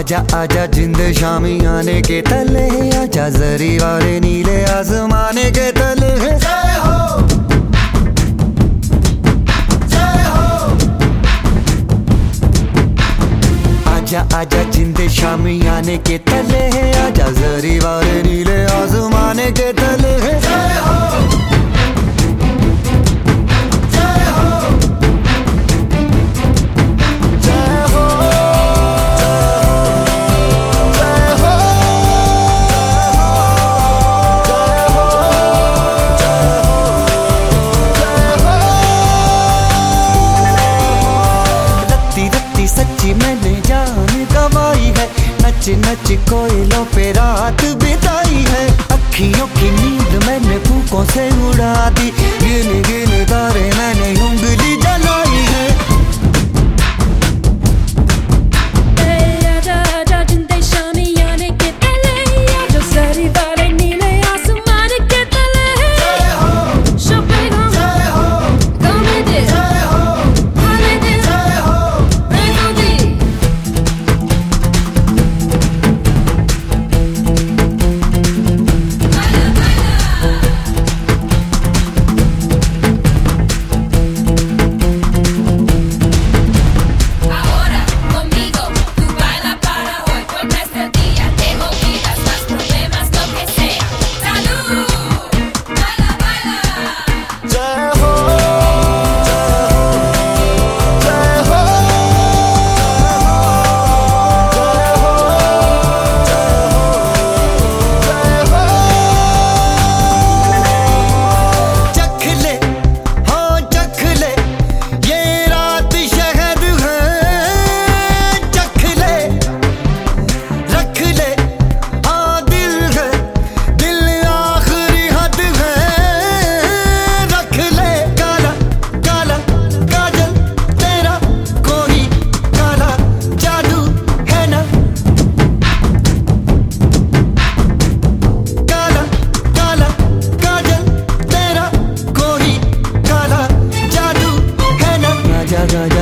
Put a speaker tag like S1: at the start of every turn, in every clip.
S1: आजा आजा, जिंद शामी आने के तले आजा, जरी वाले नीले आसमाने के तले जय आजा आजा, जिंद शामी आने के तले आजा, जरी वाले नीले आसमाने के तले नच नच कोयलों पे रात बिताई है। अखियों की नींद मैंने फूकों से उड़ा दी।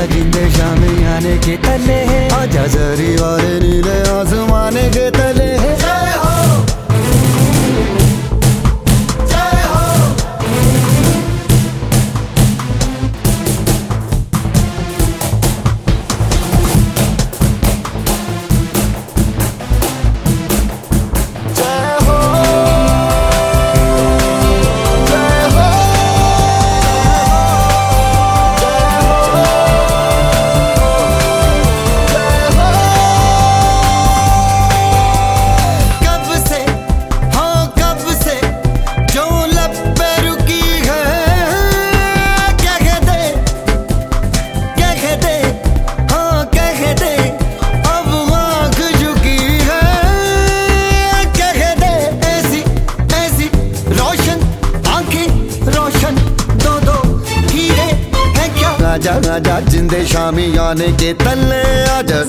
S1: आजा शामी आने के तले आजा जरी वाले नीले आसमाने के तले आजा आजा जिंदे शामी आने के तले आजा